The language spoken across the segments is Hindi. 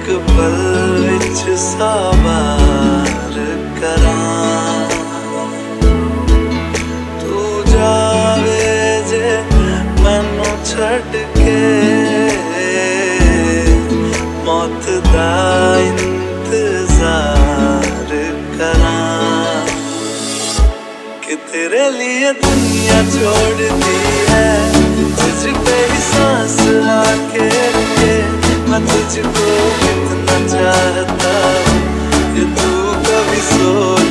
कुछ सवार करा। तू जावे जे मैनू छड़ के मौत दा इंतज़ार करा। कि तेरे लिए दुनिया छोड़ दी है, तुझ पे ही सांस आके के मैं तुझको do provisor.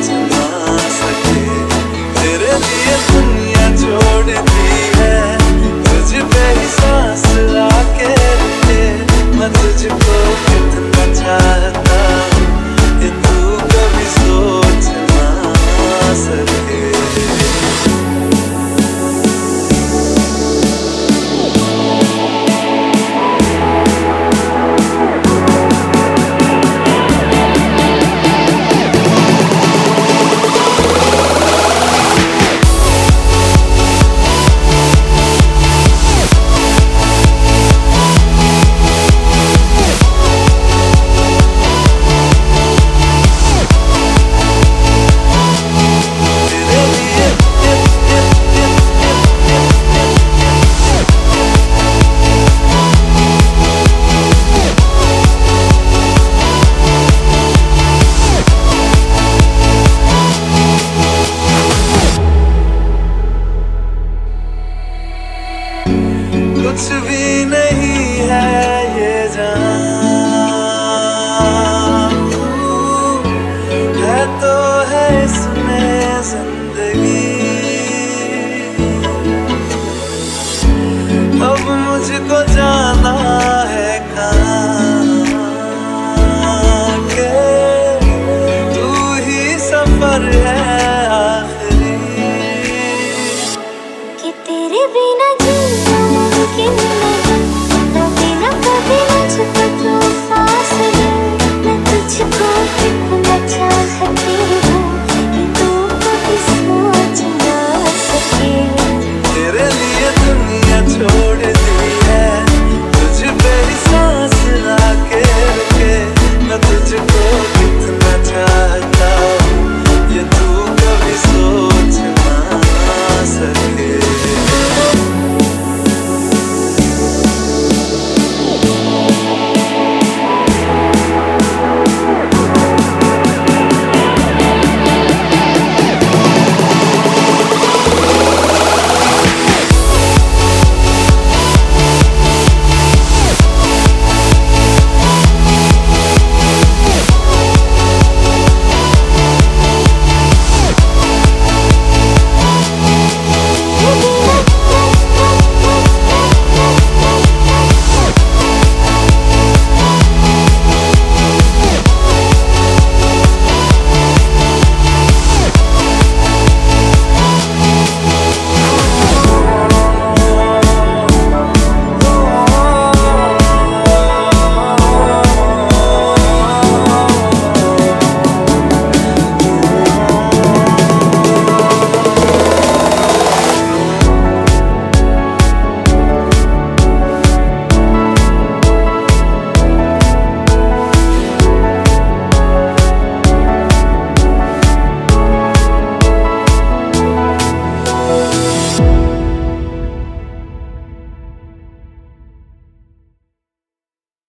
कुछ भी नहीं है ये जान। है तो है इसमें ज़िंदगी। अब मुझको जाना है कहाँ। के तू ही सफ़र है तेरे बिना जी